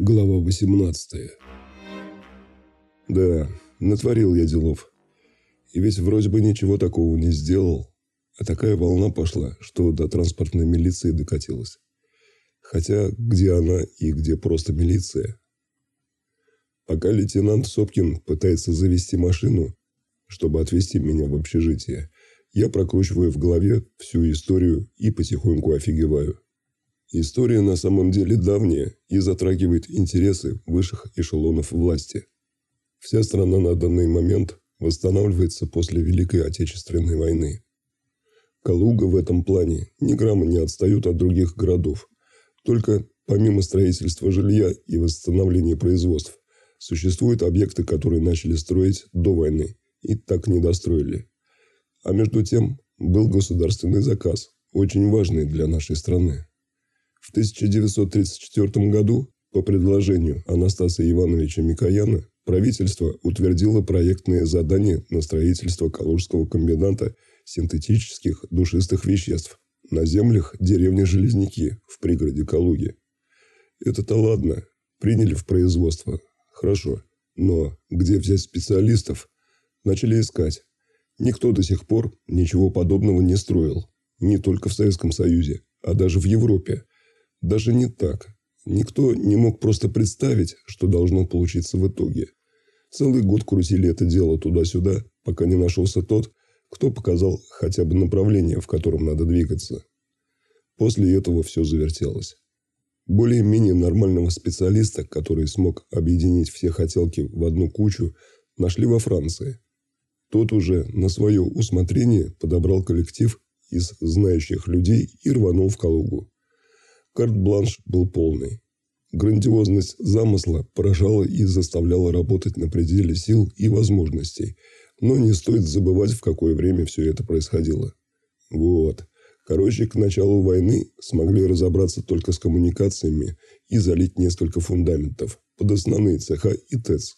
Глава 18 Да, натворил я делов. И ведь вроде бы ничего такого не сделал. А такая волна пошла, что до транспортной милиции докатилась. Хотя где она и где просто милиция? Пока лейтенант Сопкин пытается завести машину, чтобы отвезти меня в общежитие, я прокручиваю в голове всю историю и потихоньку офигеваю. История на самом деле давняя и затрагивает интересы высших эшелонов власти. Вся страна на данный момент восстанавливается после Великой Отечественной войны. Калуга в этом плане ни грамма не отстают от других городов. Только помимо строительства жилья и восстановления производств, существуют объекты, которые начали строить до войны и так не достроили. А между тем был государственный заказ, очень важный для нашей страны. В 1934 году по предложению Анастасия Ивановича Микояна правительство утвердило проектные задания на строительство Калужского комбината синтетических душистых веществ на землях деревни Железники в пригороде Калуги. Это-то ладно, приняли в производство, хорошо, но где взять специалистов? Начали искать. Никто до сих пор ничего подобного не строил, не только в Советском Союзе, а даже в Европе – даже не так. Никто не мог просто представить, что должно получиться в итоге. Целый год крутили это дело туда-сюда, пока не нашелся тот, кто показал хотя бы направление, в котором надо двигаться. После этого все завертелось. Более-менее нормального специалиста, который смог объединить все хотелки в одну кучу, нашли во Франции. Тот уже на свое усмотрение подобрал коллектив из знающих людей и рванул в Калугу. Карт-бланш был полный. Грандиозность замысла поражала и заставляла работать на пределе сил и возможностей, но не стоит забывать, в какое время все это происходило. Вот. Короче, к началу войны смогли разобраться только с коммуникациями и залить несколько фундаментов под основные цеха и ТЭЦ.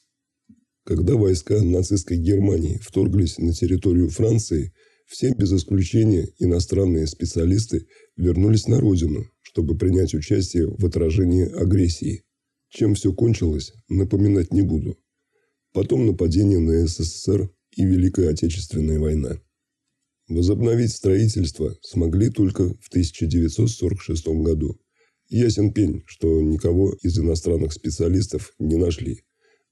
Когда войска нацистской Германии вторглись на территорию Франции, все без исключения иностранные специалисты вернулись на родину, чтобы принять участие в отражении агрессии. Чем все кончилось, напоминать не буду. Потом нападение на СССР и Великая Отечественная война. Возобновить строительство смогли только в 1946 году. Ясен пень, что никого из иностранных специалистов не нашли.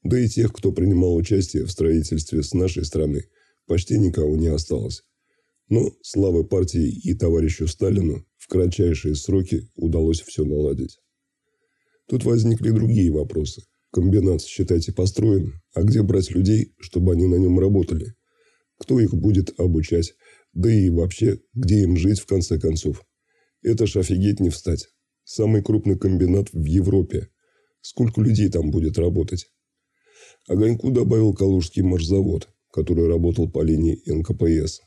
Да и тех, кто принимал участие в строительстве с нашей страны, почти никого не осталось. Но слава партии и товарищу Сталину в кратчайшие сроки удалось все наладить. Тут возникли другие вопросы. Комбинат, считайте, построен, а где брать людей, чтобы они на нем работали? Кто их будет обучать? Да и вообще, где им жить в конце концов? Это ж офигеть не встать. Самый крупный комбинат в Европе. Сколько людей там будет работать? Огоньку добавил Калужский маршзавод, который работал по линии НКПС.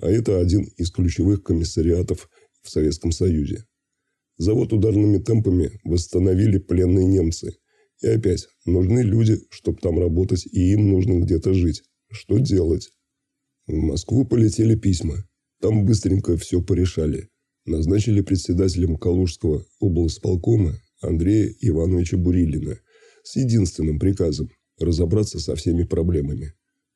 А это один из ключевых комиссариатов в Советском Союзе. Завод ударными темпами восстановили пленные немцы. И опять, нужны люди, чтобы там работать, и им нужно где-то жить. Что делать? В Москву полетели письма. Там быстренько все порешали. Назначили председателем Калужского облсполкома Андрея Ивановича Бурилина с единственным приказом – разобраться со всеми проблемами.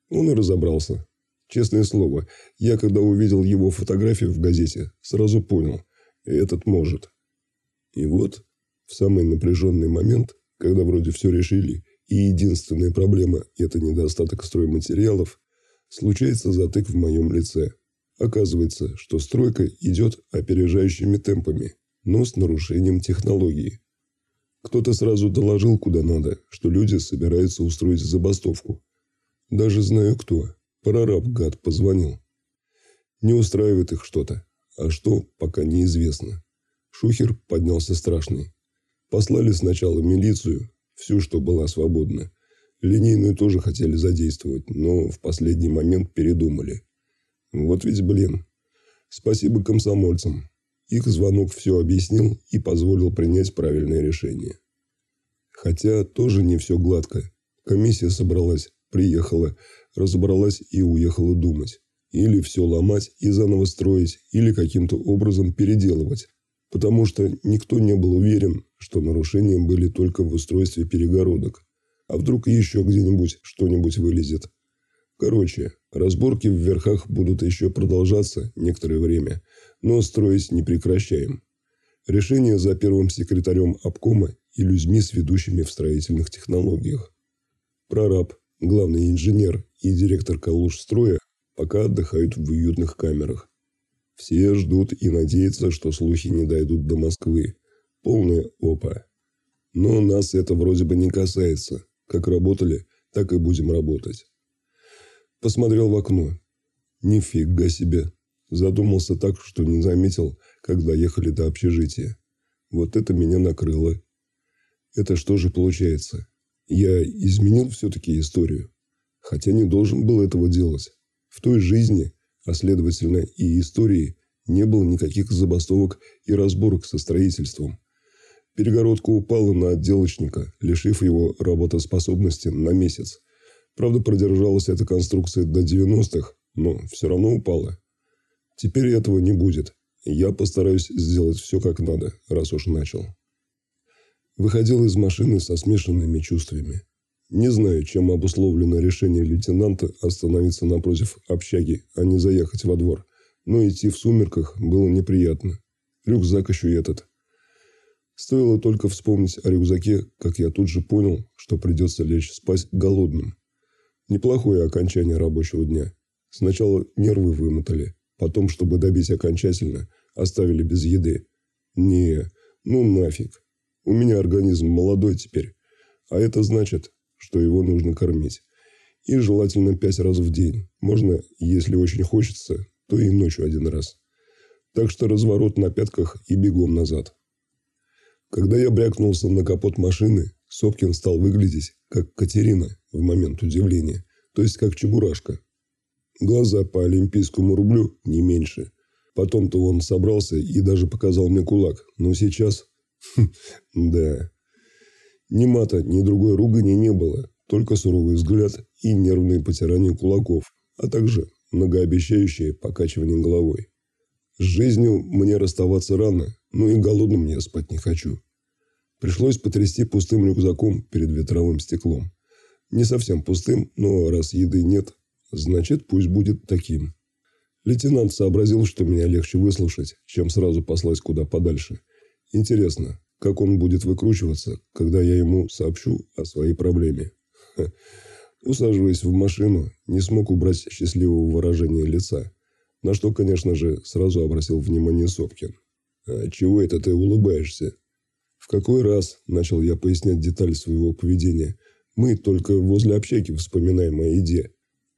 Он и разобрался. Честное слово, я когда увидел его фотографию в газете, сразу понял – этот может. И вот, в самый напряженный момент, когда вроде все решили, и единственная проблема – это недостаток стройматериалов, случается затык в моем лице. Оказывается, что стройка идет опережающими темпами, но с нарушением технологии. Кто-то сразу доложил куда надо, что люди собираются устроить забастовку. Даже знаю кто. Прораб, гад, позвонил. Не устраивает их что-то. А что, пока неизвестно. Шухер поднялся страшный. Послали сначала милицию, всю, что была свободна. Линейную тоже хотели задействовать, но в последний момент передумали. Вот ведь блин. Спасибо комсомольцам. Их звонок все объяснил и позволил принять правильное решение. Хотя тоже не все гладко. Комиссия собралась, приехала, разобралась и уехала думать. Или все ломать и заново строить, или каким-то образом переделывать. потому что никто не был уверен, что нарушения были только в устройстве перегородок. А вдруг еще где-нибудь что-нибудь вылезет. Короче, разборки в верхах будут еще продолжаться некоторое время, но строить не прекращаем. Решение за первым секретарем обкома и людьми с ведущими в строительных технологиях. Прораб, главный инженер и директор Калужстроя пока отдыхают в уютных камерах. Все ждут и надеются, что слухи не дойдут до Москвы. Полная опа. Но нас это вроде бы не касается. Как работали, так и будем работать. Посмотрел в окно. Нифига себе. Задумался так, что не заметил, когда ехали до общежития. Вот это меня накрыло. Это что же получается? Я изменил все-таки историю. Хотя не должен был этого делать. В той жизни а следовательно и истории, не было никаких забастовок и разборок со строительством. Перегородка упала на отделочника, лишив его работоспособности на месяц. Правда, продержалась эта конструкция до 90-х, но все равно упала. Теперь этого не будет. Я постараюсь сделать все как надо, раз уж начал. Выходил из машины со смешанными чувствами. Не знаю, чем обусловлено решение лейтенанта остановиться напротив общаги, а не заехать во двор. Но идти в сумерках было неприятно. Рюкзак еще и этот. Стоило только вспомнить о рюкзаке, как я тут же понял, что придется лечь спать голодным. Неплохое окончание рабочего дня. Сначала нервы вымотали, потом, чтобы добить окончательно, оставили без еды. Не, ну нафиг. У меня организм молодой теперь. А это значит, что его нужно кормить. И желательно пять раз в день. Можно, если очень хочется, то и ночью один раз. Так что разворот на пятках и бегом назад. Когда я брякнулся на капот машины, Сопкин стал выглядеть, как Катерина в момент удивления, то есть как Чебурашка. Глаза по олимпийскому рублю не меньше. Потом-то он собрался и даже показал мне кулак, но сейчас... Да, ни мата, ни другой ругани не было, только суровый взгляд и нервные потирания кулаков, а также многообещающее покачивание головой. С жизнью мне расставаться рано, но и голодным я спать не хочу. Пришлось потрясти пустым рюкзаком перед ветровым стеклом. Не совсем пустым, но раз еды нет, значит пусть будет таким. Лейтенант сообразил, что меня легче выслушать, чем сразу послать куда подальше. Интересно, как он будет выкручиваться, когда я ему сообщу о своей проблеме. Усаживаясь в машину, не смог убрать счастливого выражения лица, на что, конечно же, сразу обратил внимание Сопкин. «А чего это ты улыбаешься?» «В какой раз?» – начал я пояснять детали своего поведения. «Мы только возле общаги вспоминаем о еде».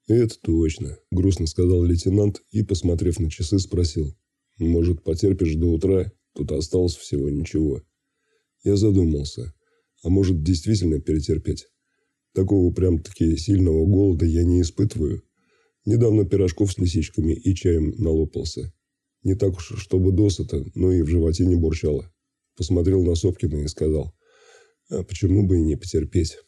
«Это точно», – грустно сказал лейтенант и, посмотрев на часы, спросил. «Может, потерпишь до утра? Тут осталось всего ничего». Я задумался. А может, действительно перетерпеть? Такого прям-таки сильного голода я не испытываю. Недавно пирожков с лисичками и чаем налопался. Не так уж, чтобы досыта, но и в животе не бурчало. Посмотрел на Сопкина и сказал, а почему бы и не потерпеть?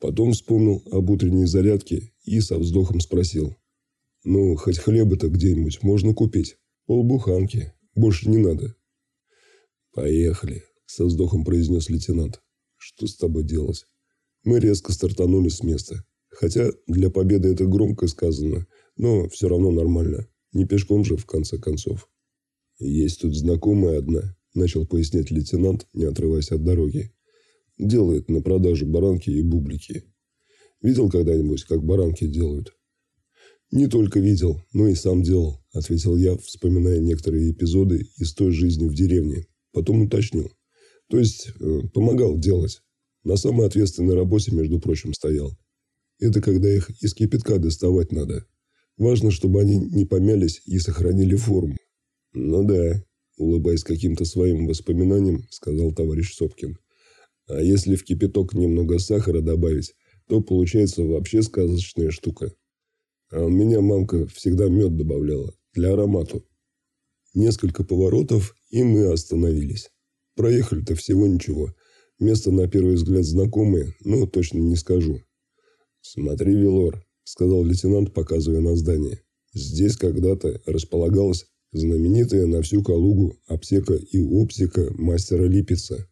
Потом вспомнил об утренней зарядке и со вздохом спросил. Ну, хоть хлеба-то где-нибудь можно купить. Полбуханки. Больше не надо. Поехали со вздохом произнес лейтенант. Что с тобой делать? Мы резко стартанули с места. Хотя для победы это громко сказано, но все равно нормально. Не пешком же, в конце концов. Есть тут знакомая одна, начал пояснять лейтенант, не отрываясь от дороги. Делает на продажу баранки и бублики. Видел когда-нибудь, как баранки делают? Не только видел, но и сам делал, ответил я, вспоминая некоторые эпизоды из той жизни в деревне. Потом уточнил. То есть, э, помогал делать. На самой ответственной работе, между прочим, стоял. Это когда их из кипятка доставать надо. Важно, чтобы они не помялись и сохранили форму. Ну да, улыбаясь каким-то своим воспоминанием, сказал товарищ Сопкин. А если в кипяток немного сахара добавить, то получается вообще сказочная штука. А у меня мамка всегда мед добавляла для аромату. Несколько поворотов, и мы остановились. Проехали-то всего ничего. Место на первый взгляд знакомое, но точно не скажу. «Смотри, Велор», — сказал лейтенант, показывая на здание. «Здесь когда-то располагалась Знаменитая на всю Калугу аптека и оптика мастера Липица.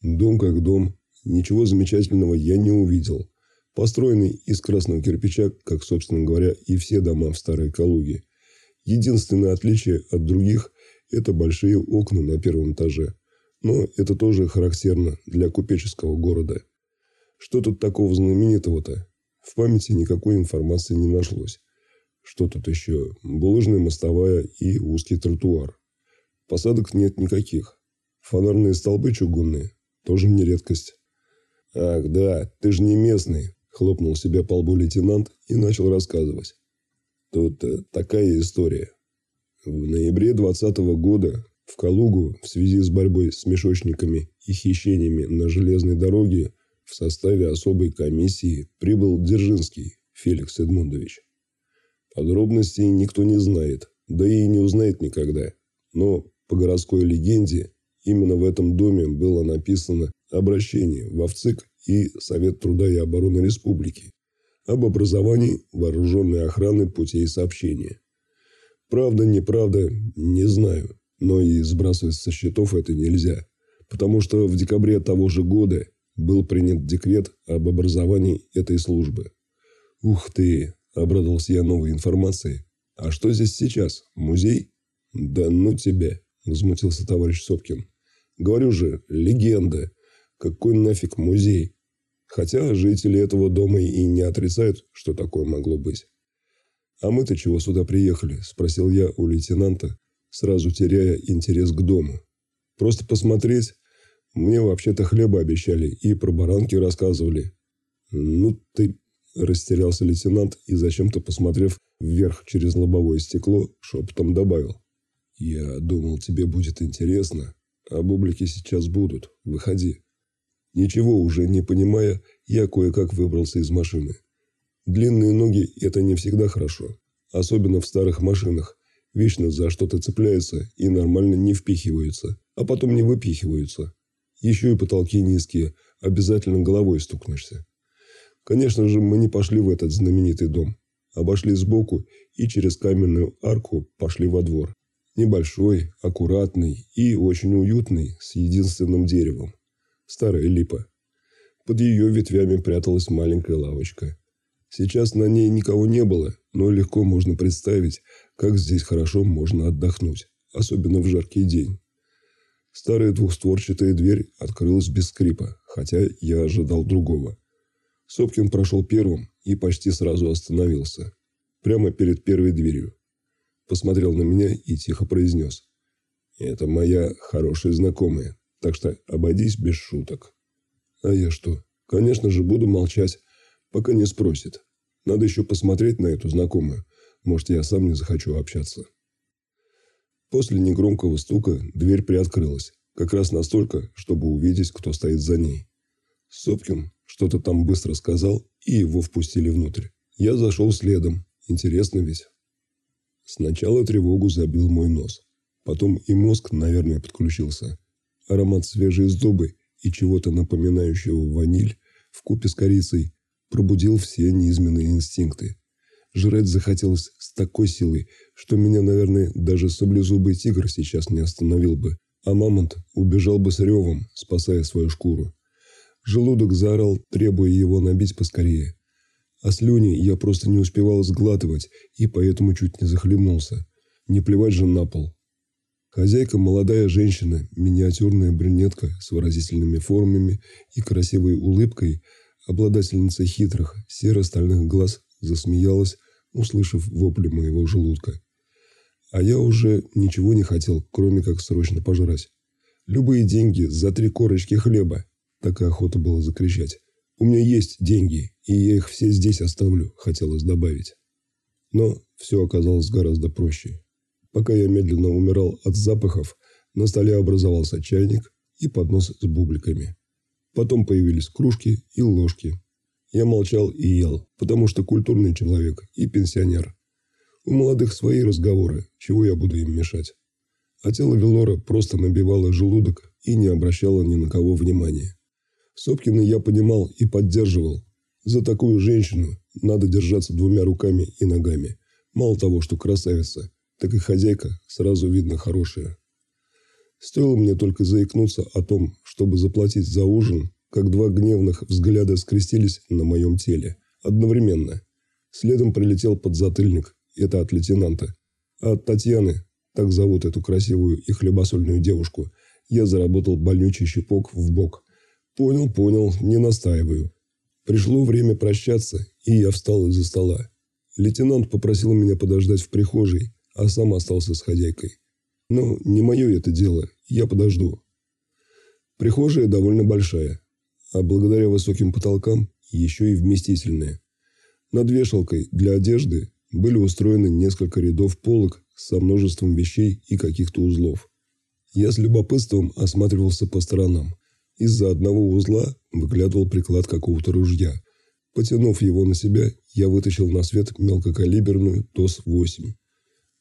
Дом как дом. Ничего замечательного я не увидел. Построенный из красного кирпича, как, собственно говоря, и все дома в Старой Калуге. Единственное отличие от других – это большие окна на первом этаже. Но это тоже характерно для купеческого города. Что тут такого знаменитого-то? В памяти никакой информации не нашлось. Что тут еще? Булыжная мостовая и узкий тротуар. Посадок нет никаких. Фонарные столбы чугунные. Тоже не редкость. «Ах, да, ты же не местный», – хлопнул себя по лбу лейтенант и начал рассказывать. Тут э, такая история. В ноябре 2020 года в Калугу в связи с борьбой с мешочниками и хищениями на железной дороге в составе особой комиссии прибыл Дзержинский Феликс Эдмундович. Подробностей никто не знает, да и не узнает никогда. Но по городской легенде именно в этом доме было написано обращение в ВЦИК и Совет труда и обороны республики об образовании вооруженной охраны путей сообщения. Правда, неправда, не знаю, но и сбрасывать со счетов это нельзя, потому что в декабре того же года был принят декрет об образовании этой службы. «Ух ты!» – обрадовался я новой информацией. «А что здесь сейчас? Музей?» «Да ну тебя!» – возмутился товарищ Сопкин. «Говорю же, легенда. Какой нафиг музей? Хотя жители этого дома и не отрицают, что такое могло быть». «А мы-то чего сюда приехали?» – спросил я у лейтенанта, сразу теряя интерес к дому. «Просто посмотреть?» Мне вообще-то хлеба обещали и про баранки рассказывали. Ну ты... Растерялся лейтенант и, зачем-то посмотрев вверх через лобовое стекло, шепотом добавил. «Я думал, тебе будет интересно. А бублики сейчас будут. Выходи». Ничего уже не понимая, я кое-как выбрался из машины. Длинные ноги – это не всегда хорошо. Особенно в старых машинах. Вечно за что-то цепляются и нормально не впихиваются, а потом не выпихиваются. Еще и потолки низкие, обязательно головой стукнешься. Конечно же, мы не пошли в этот знаменитый дом. Обошли сбоку и через каменную арку пошли во двор. Небольшой, аккуратный и очень уютный, с единственным деревом. Старая липа. Под ее ветвями пряталась маленькая лавочка. Сейчас на ней никого не было, но легко можно представить, как здесь хорошо можно отдохнуть, особенно в жаркий день. Старая двухстворчатая дверь открылась без скрипа, хотя я ожидал другого. Сопкин прошел первым и почти сразу остановился. Прямо перед первой дверью. Посмотрел на меня и тихо произнес. «Это моя хорошая знакомая, так что обойдись без шуток». «А я что? Конечно же, буду молчать, пока не спросит. Надо еще посмотреть на эту знакомую. Может, я сам не захочу общаться». После негромкого стука дверь приоткрылась, как раз настолько, чтобы увидеть, кто стоит за ней. Сопкин что-то там быстро сказал, и его впустили внутрь. Я зашел следом. Интересно ведь. Сначала тревогу забил мой нос. Потом и мозг, наверное, подключился. Аромат свежей сдобы и чего-то напоминающего ваниль в купе с корицей пробудил все низменные инстинкты. Жрать захотелось с такой силой, что меня, наверное, даже саблезубый тигр сейчас не остановил бы, а мамонт убежал бы с ревом, спасая свою шкуру. Желудок заорал, требуя его набить поскорее. А слюни я просто не успевал сглатывать и поэтому чуть не захлебнулся. Не плевать же на пол. Хозяйка – молодая женщина, миниатюрная брюнетка с выразительными формами и красивой улыбкой, обладательница хитрых серо-стальных глаз засмеялась, услышав вопли моего желудка. А я уже ничего не хотел, кроме как срочно пожрать. Любые деньги за три корочки хлеба. Такая охота была закричать. У меня есть деньги, и я их все здесь оставлю, хотелось добавить. Но все оказалось гораздо проще. Пока я медленно умирал от запахов, на столе образовался чайник и поднос с бубликами. Потом появились кружки и ложки. Я молчал и ел, потому что культурный человек и пенсионер. У молодых свои разговоры, чего я буду им мешать. А тело Велора просто набивало желудок и не обращало ни на кого внимания. Сопкина я понимал и поддерживал. За такую женщину надо держаться двумя руками и ногами. Мало того, что красавица, так и хозяйка сразу видно хорошая. Стоило мне только заикнуться о том, чтобы заплатить за ужин, как два гневных взгляда скрестились на моем теле. Одновременно. Следом прилетел подзатыльник, это от лейтенанта. А от Татьяны, так зовут эту красивую и хлебосольную девушку, я заработал больнючий щепок в бок. Понял, понял, не настаиваю. Пришло время прощаться, и я встал из-за стола. Лейтенант попросил меня подождать в прихожей, а сам остался с хозяйкой. Но не мое это дело, я подожду. Прихожая довольно большая, а благодаря высоким потолкам еще и вместительная. Над вешалкой для одежды были устроены несколько рядов полок со множеством вещей и каких-то узлов. Я с любопытством осматривался по сторонам. Из-за одного узла выглядывал приклад какого-то ружья. Потянув его на себя, я вытащил на свет мелкокалиберную ТОС-8.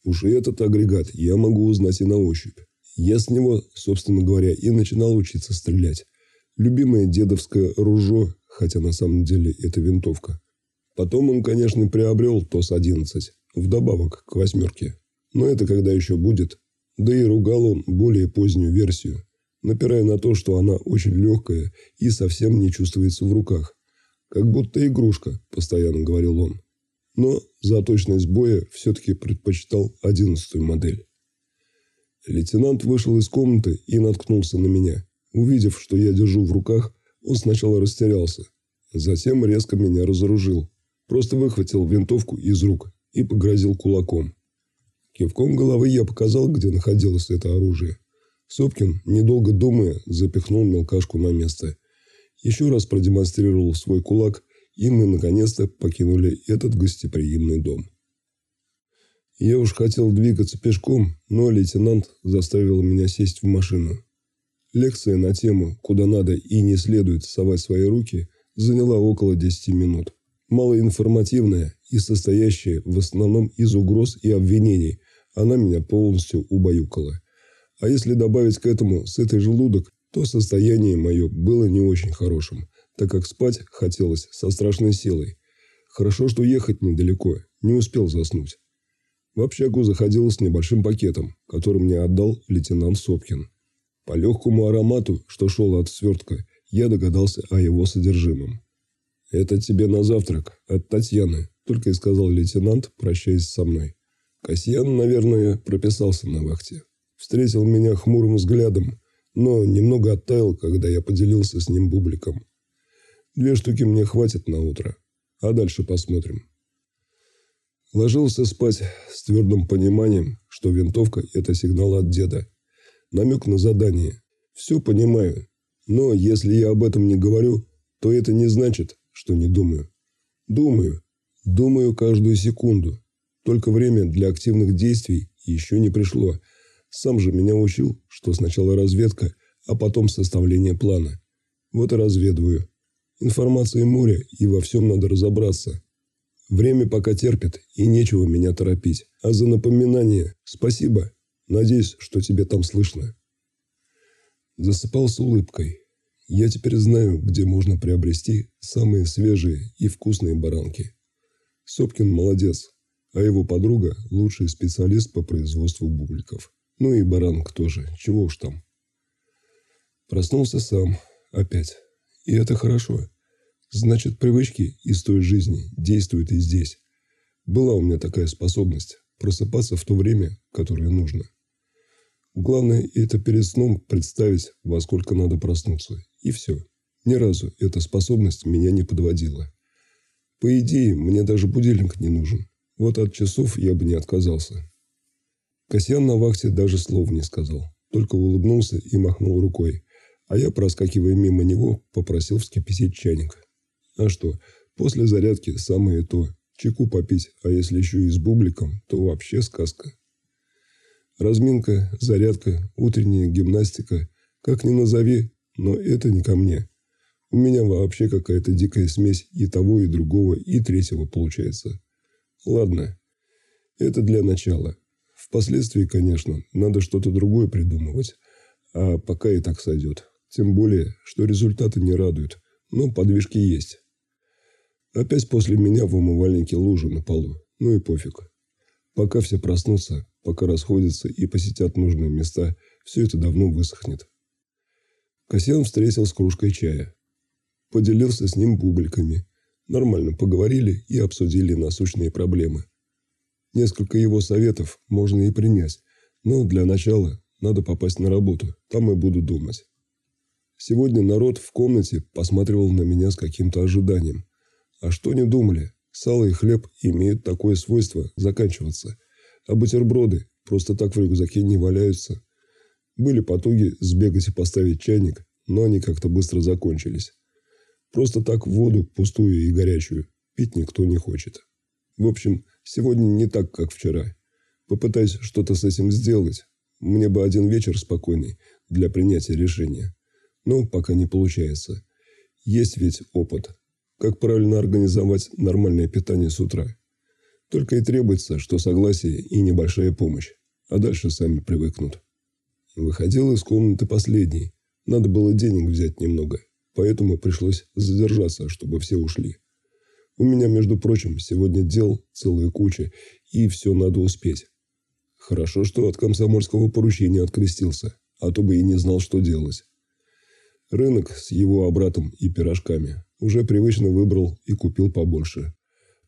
Уж и этот агрегат я могу узнать и на ощупь. Я с него, собственно говоря, и начинал учиться стрелять. Любимое дедовское ружье, хотя на самом деле это винтовка. Потом он, конечно, приобрел ТОС-11, вдобавок к восьмерке. Но это когда еще будет. Да и ругал он более позднюю версию, напирая на то, что она очень легкая и совсем не чувствуется в руках. Как будто игрушка, постоянно говорил он но за точность боя все-таки предпочитал одиннадцатую модель. Лейтенант вышел из комнаты и наткнулся на меня. Увидев, что я держу в руках, он сначала растерялся, затем резко меня разоружил. Просто выхватил винтовку из рук и погрозил кулаком. Кивком головы я показал, где находилось это оружие. Сопкин, недолго думая, запихнул мелкашку на место. Еще раз продемонстрировал свой кулак и мы наконец-то покинули этот гостеприимный дом. Я уж хотел двигаться пешком, но лейтенант заставил меня сесть в машину. Лекция на тему «Куда надо и не следует совать свои руки» заняла около 10 минут. Малоинформативная и состоящая в основном из угроз и обвинений, она меня полностью убаюкала. А если добавить к этому сытый желудок, то состояние мое было не очень хорошим – так как спать хотелось со страшной силой. Хорошо, что ехать недалеко, не успел заснуть. В общагу заходил с небольшим пакетом, который мне отдал лейтенант Сопкин. По легкому аромату, что шел от свертка, я догадался о его содержимом. «Это тебе на завтрак, от Татьяны», – только и сказал лейтенант, прощаясь со мной. Касьян, наверное, прописался на вахте. Встретил меня хмурым взглядом, но немного оттаял, когда я поделился с ним бубликом. Две штуки мне хватит на утро, а дальше посмотрим. Ложился спать с твердым пониманием, что винтовка – это сигнал от деда. Намек на задание. Все понимаю, но если я об этом не говорю, то это не значит, что не думаю. Думаю. Думаю каждую секунду. Только время для активных действий еще не пришло. Сам же меня учил, что сначала разведка, а потом составление плана. Вот и разведываю. Информации море, и во всем надо разобраться. Время пока терпит, и нечего меня торопить. А за напоминание спасибо. Надеюсь, что тебе там слышно. Засыпал с улыбкой. Я теперь знаю, где можно приобрести самые свежие и вкусные баранки. Сопкин молодец, а его подруга – лучший специалист по производству бубликов. Ну и баранок тоже, чего уж там. Проснулся сам, опять. И это хорошо. Значит, привычки из той жизни действуют и здесь. Была у меня такая способность просыпаться в то время, которое нужно. Главное это перед сном представить, во сколько надо проснуться. И все. Ни разу эта способность меня не подводила. По идее, мне даже будильник не нужен. Вот от часов я бы не отказался. Касьян на вахте даже слов не сказал. Только улыбнулся и махнул рукой, а я, проскакивая мимо него, попросил вскипятить чайник. А что, после зарядки самое то. Чеку попить, а если еще и с бубликом, то вообще сказка. Разминка, зарядка, утренняя гимнастика. Как ни назови, но это не ко мне. У меня вообще какая-то дикая смесь и того, и другого, и третьего получается. Ладно, это для начала. Впоследствии, конечно, надо что-то другое придумывать. А пока и так сойдет. Тем более, что результаты не радуют, но подвижки есть. Опять после меня в умывальнике лужа на полу. Ну и пофиг. Пока все проснутся, пока расходятся и посетят нужные места, все это давно высохнет. Касьян встретил с кружкой чая. Поделился с ним бубликами. Нормально поговорили и обсудили насущные проблемы. Несколько его советов можно и принять, но для начала надо попасть на работу, там и буду думать. Сегодня народ в комнате посматривал на меня с каким-то ожиданием. А что не думали? Сало и хлеб имеют такое свойство заканчиваться. А бутерброды просто так в рюкзаке не валяются. Были потуги сбегать и поставить чайник, но они как-то быстро закончились. Просто так воду, пустую и горячую, пить никто не хочет. В общем, сегодня не так, как вчера. Попытаюсь что-то с этим сделать. Мне бы один вечер спокойный для принятия решения. Но пока не получается. Есть ведь опыт. Как правильно организовать нормальное питание с утра. Только и требуется, что согласие и небольшая помощь. А дальше сами привыкнут. Выходил из комнаты последний. Надо было денег взять немного, поэтому пришлось задержаться, чтобы все ушли. У меня, между прочим, сегодня дел целая куча, и все надо успеть. Хорошо, что от комсомольского поручения открестился, а то бы и не знал, что делать. Рынок с его обратом и пирожками уже привычно выбрал и купил побольше.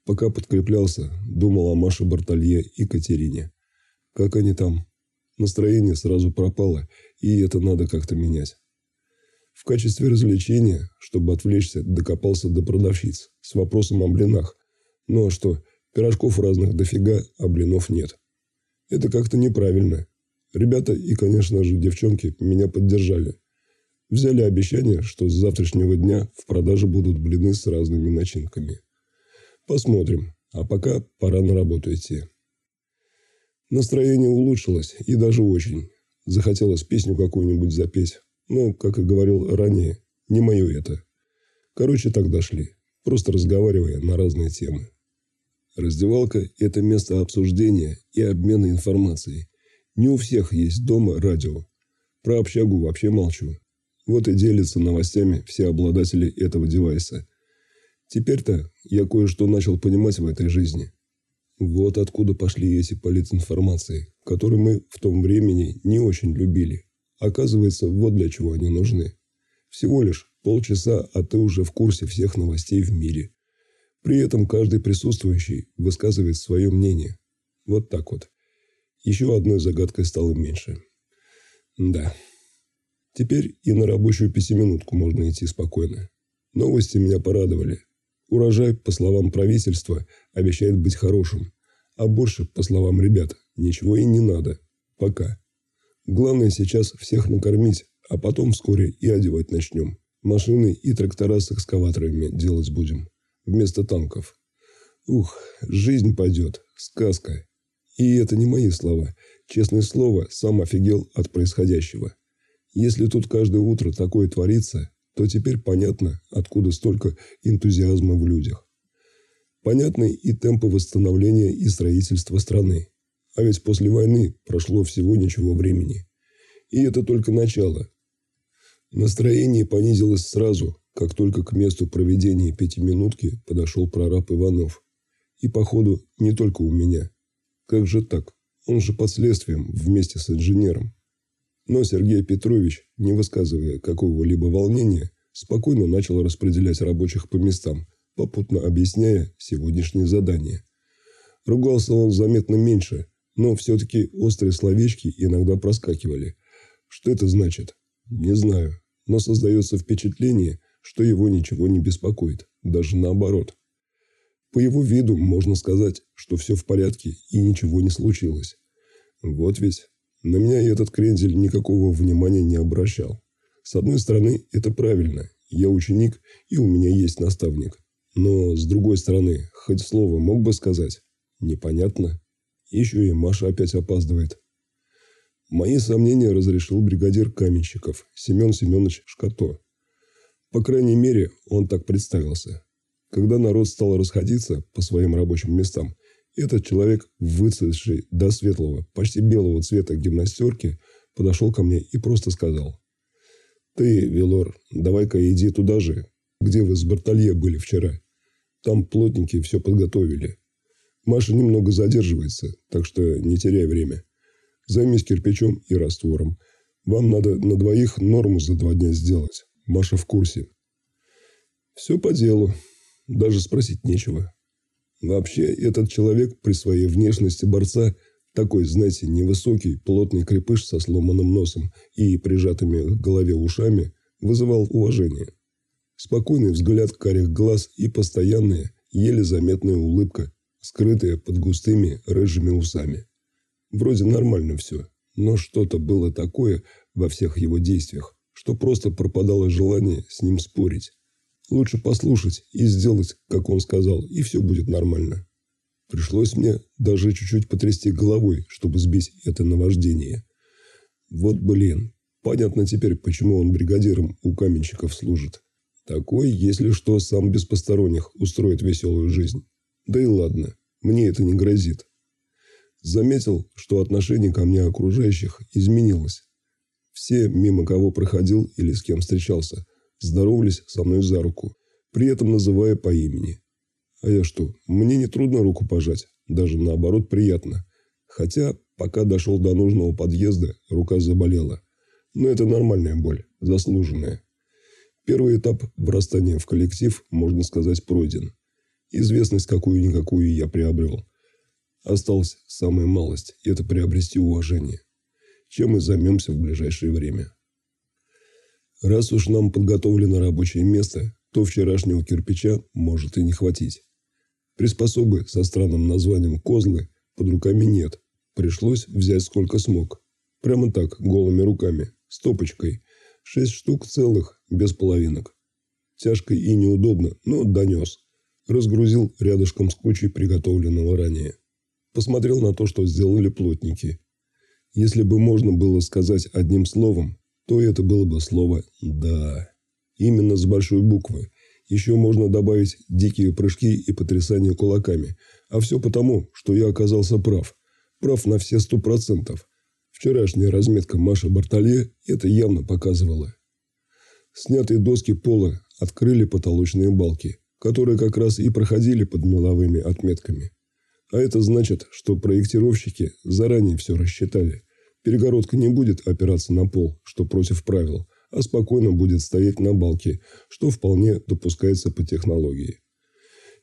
Пока подкреплялся, думал о Маше Бартолье и Катерине. Как они там? Настроение сразу пропало, и это надо как-то менять. В качестве развлечения, чтобы отвлечься, докопался до продавщиц с вопросом о блинах. Ну а что, пирожков разных дофига, а блинов нет. Это как-то неправильно. Ребята и, конечно же, девчонки меня поддержали. Взяли обещание, что с завтрашнего дня в продаже будут блины с разными начинками. Посмотрим, а пока пора на работу идти. Настроение улучшилось, и даже очень. Захотелось песню какую-нибудь запеть. Но, как и говорил ранее, не мое это. Короче, так дошли, просто разговаривая на разные темы. Раздевалка – это место обсуждения и обмена информацией. Не у всех есть дома радио. Про общагу вообще молчу. Вот и делятся новостями все обладатели этого девайса. Теперь-то я кое-что начал понимать в этой жизни. Вот откуда пошли эти политинформации, которые мы в том времени не очень любили. Оказывается, вот для чего они нужны. Всего лишь полчаса, а ты уже в курсе всех новостей в мире. При этом каждый присутствующий высказывает свое мнение. Вот так вот. Еще одной загадкой стало меньше. Да. Теперь и на рабочую пятиминутку можно идти спокойно. Новости меня порадовали. Урожай, по словам правительства, обещает быть хорошим. А больше, по словам ребят, ничего и не надо. Пока. Главное сейчас всех накормить, а потом вскоре и одевать начнем. Машины и трактора с экскаваторами делать будем. Вместо танков. Ух, жизнь пойдет. Сказка. И это не мои слова. Честное слово, сам офигел от происходящего. Если тут каждое утро такое творится, то теперь понятно, откуда столько энтузиазма в людях. Понятны и темпы восстановления и строительства страны. А ведь после войны прошло всего ничего времени. И это только начало. Настроение понизилось сразу, как только к месту проведения пятиминутки подошел прораб Иванов. И, походу, не только у меня. Как же так? Он же под следствием вместе с инженером. Но Сергей Петрович, не высказывая какого-либо волнения, спокойно начал распределять рабочих по местам, попутно объясняя сегодняшнее задание. Ругался он заметно меньше, но все-таки острые словечки иногда проскакивали. Что это значит? Не знаю, но создается впечатление, что его ничего не беспокоит, даже наоборот. По его виду можно сказать, что все в порядке и ничего не случилось. Вот ведь на меня этот крендель никакого внимания не обращал. С одной стороны, это правильно. Я ученик, и у меня есть наставник. Но, с другой стороны, хоть слово мог бы сказать. Непонятно. Еще и Маша опять опаздывает. Мои сомнения разрешил бригадир каменщиков Семен Семенович Шкато. По крайней мере, он так представился. Когда народ стал расходиться по своим рабочим местам, этот человек, выцветший до светлого, почти белого цвета гимнастерки, подошел ко мне и просто сказал. «Ты, Велор, давай-ка иди туда же, где вы с Бартолье были вчера. Там плотники все подготовили. Маша немного задерживается, так что не теряй время. Займись кирпичом и раствором. Вам надо на двоих норму за два дня сделать. Маша в курсе. Все по делу. Даже спросить нечего. Вообще, этот человек при своей внешности борца такой, знаете, невысокий, плотный крепыш со сломанным носом и прижатыми к голове ушами вызывал уважение. Спокойный взгляд карих глаз и постоянная, еле заметная улыбка, скрытая под густыми рыжими усами. Вроде нормально все, но что-то было такое во всех его действиях, что просто пропадало желание с ним спорить. Лучше послушать и сделать, как он сказал, и все будет нормально. Пришлось мне даже чуть-чуть потрясти головой, чтобы сбить это наваждение. Вот блин, понятно теперь, почему он бригадиром у каменщиков служит. Такой, если что, сам без посторонних устроит веселую жизнь. Да и ладно, мне это не грозит. Заметил, что отношение ко мне окружающих изменилось. Все, мимо кого проходил или с кем встречался, здоровались со мной за руку, при этом называя по имени. А я что, мне не трудно руку пожать, даже наоборот приятно. Хотя, пока дошел до нужного подъезда, рука заболела. Но это нормальная боль, заслуженная. Первый этап врастания в коллектив, можно сказать, пройден. Известность какую-никакую я приобрел. Осталась самая малость – это приобрести уважение. Чем мы займемся в ближайшее время. Раз уж нам подготовлено рабочее место, то вчерашнего кирпича может и не хватить. Приспособы со странным названием «козлы» под руками нет. Пришлось взять сколько смог. Прямо так, голыми руками, стопочкой. Шесть штук целых, без половинок. Тяжко и неудобно, но донес. Разгрузил рядышком с кучей приготовленного ранее. Посмотрел на то, что сделали плотники. Если бы можно было сказать одним словом, то это было бы слово «да». Именно с большой буквы. Еще можно добавить дикие прыжки и потрясание кулаками. А все потому, что я оказался прав. Прав на все сто процентов. Вчерашняя разметка Маши Бартолье это явно показывала. Снятые доски пола открыли потолочные балки, которые как раз и проходили под меловыми отметками. А это значит, что проектировщики заранее все рассчитали. Перегородка не будет опираться на пол, что против правил, а спокойно будет стоять на балке, что вполне допускается по технологии.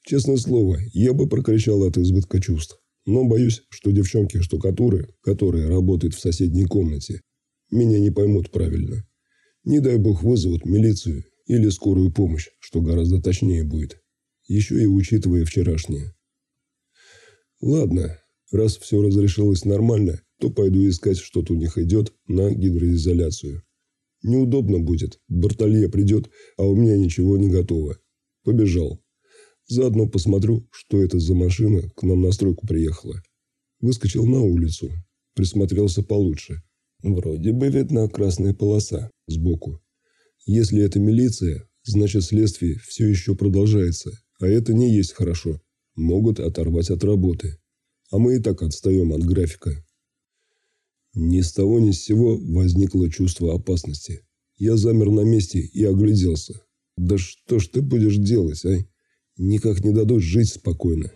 Честное слово, я бы прокричал от избытка чувств. Но боюсь, что девчонки-штукатуры, которые работают в соседней комнате, меня не поймут правильно. Не дай бог вызовут милицию или скорую помощь, что гораздо точнее будет. Еще и учитывая вчерашнее. Ладно, раз все разрешилось нормально, то пойду искать, что тут у них идет на гидроизоляцию. Неудобно будет. Бартолье придет, а у меня ничего не готово. Побежал. Заодно посмотрю, что это за машина к нам на стройку приехала. Выскочил на улицу. Присмотрелся получше. Вроде бы видна красная полоса сбоку. Если это милиция, значит следствие все еще продолжается. А это не есть хорошо. Могут оторвать от работы. А мы и так отстаем от графика. Ни с того ни с сего возникло чувство опасности. Я замер на месте и огляделся. Да что ж ты будешь делать, а? Никак не дадут жить спокойно.